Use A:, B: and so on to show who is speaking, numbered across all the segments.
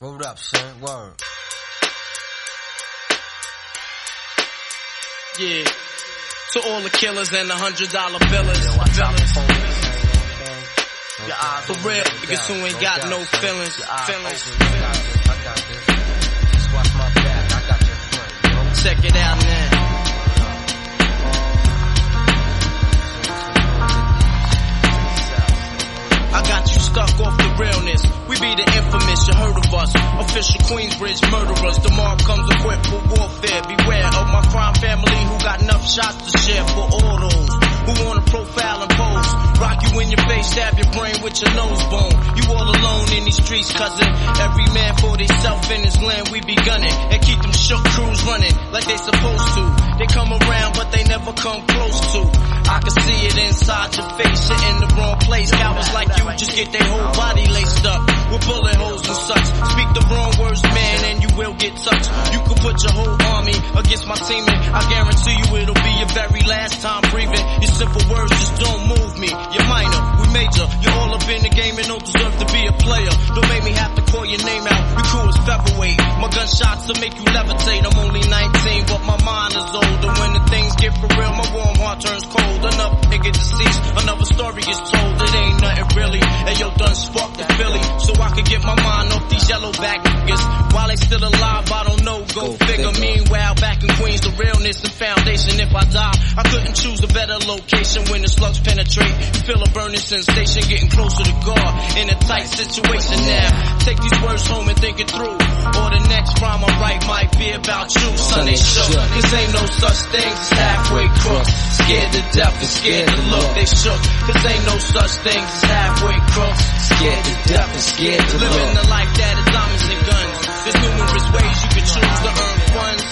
A: Word up, son. Word.
B: Yeah. To all the killers and the hundred dollar billers.
A: Yo, I drop the
B: Billers.
A: phone. Your eyes
B: For real, niggas who ain't got no feelings, feelings.
A: open, I got this,
B: infamous, you heard of us. Official Queensbridge murderers. Tomorrow comes equipped for warfare. Beware of my crime family who got enough shots to share for all those who wanna profile and pose. Rock you in your face, stab your brain with your nose bone. You all alone in these streets, cousin. Every man for theyself in his land, we be gunning. And keep them shook crews running like they supposed to. They come around, but they never come close to. I can see it inside your face, you're in the wrong place. Cowards like you just get their whole body laced up with bullet holes and such. Speak the wrong words, man, and you will get touched. You can put your whole army against my team, I guarantee you it'll be your very last time breathing. Your simple words just don't move me. You're minor, we major. You're all up in the game and don't deserve to be a player. Don't make me have to call your name out. Is featherweight. My gunshots will make you levitate. I'm only 19, but my mind is older. When the things get for real, my warm heart turns cold. Another nigga deceased, another story is told. It ain't really. And yo, done sparked the Philly, so I can get my mind off these yellow back niggas. While they still alive, I don't know. Go, figure. Meanwhile, back in Queens, the realness and foundation. If I die, I couldn't choose a better location when the slugs penetrate. Feel a burning sensation, getting closer to God in a tight situation now. Take these words home and think it through. Or the next rhyme I write might be about you. Son, they shook. Cause ain't no such thing as halfway crooks. Scared to death and scared to look. They shook. Cause ain't no such thing as halfway crooks.
C: Scared to death and scared to
B: Living
C: look.
B: the life that is diamonds and guns. There's numerous ways you can choose to earn funds.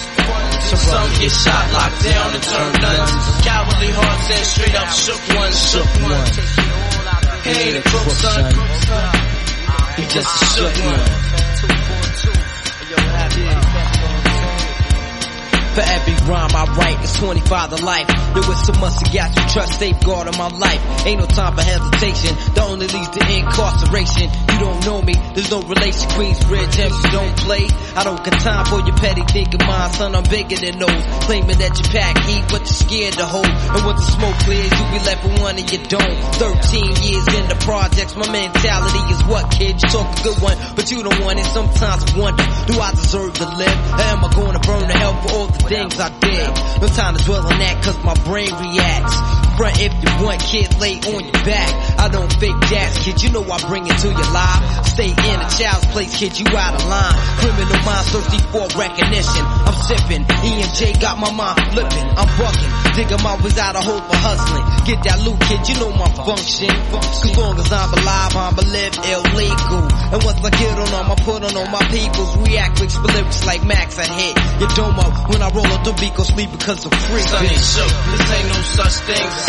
B: Some get shot, locked down, and turn nuns. Cowardly hearts and straight up shook ones. Shook ones. He ain't a crook, son. He just a shook one.
C: For every rhyme I write, it's 25 to life. There was so much got you trust, safeguard of my life. Ain't no time for hesitation, that only leads to incarceration. You don't know me, there's no relation. Queensbridge, MC don't play. I don't got time for your petty thinking, mine, son, I'm bigger than those. Claiming that you pack heat, but you're scared to hold. And once the smoke clears, you be left with one and you don't. 13 years in the projects, my mentality is what, kid? You talk a good one, but you don't want it. Sometimes I wonder, do I deserve to live? Or am I gonna burn to hell for all the things I did? No time to dwell on that, cause my brain reacts. Front if you want, kid, lay on your back. I don't fake gas, kid, you know I bring it to your life. Stay in a child's place, kid, you out of line. Criminal mind thirsty for recognition. I'm sipping, E&J got my mind flipping. I'm bucking, digging my ways out of hole for hustling. Get that loot, kid, you know my function. Cause long as I'm alive, I'm a live illegal. And once I get on them, I put on all my peoples. React with lyrics like Max, I hit your domo. When I roll up the beat, go sleep because I'm free.
B: Shook. This ain't no such thing as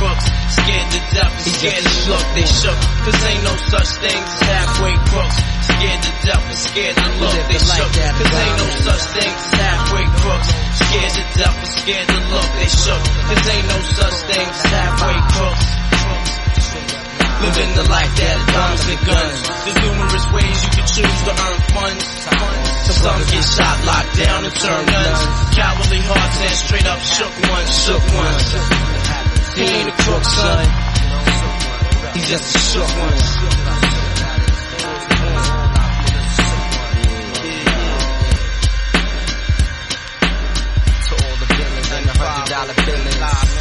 B: crooks. Scared to death and scared to look. They shook. This ain't no such thing as halfway crooks. Scared to death and scared to look. They shook. This ain't no such thing as halfway crooks. Scared to death and scared to look. They shook. This ain't no such thing as halfway crooks. Living the life that diamonds and guns. There's numerous ways you can choose to earn funds. Some get shot, locked down, and turn nuns. Cowardly hearts and straight up shook ones, shook ones. He ain't a crook, son. He's just a shook one. dollar billings.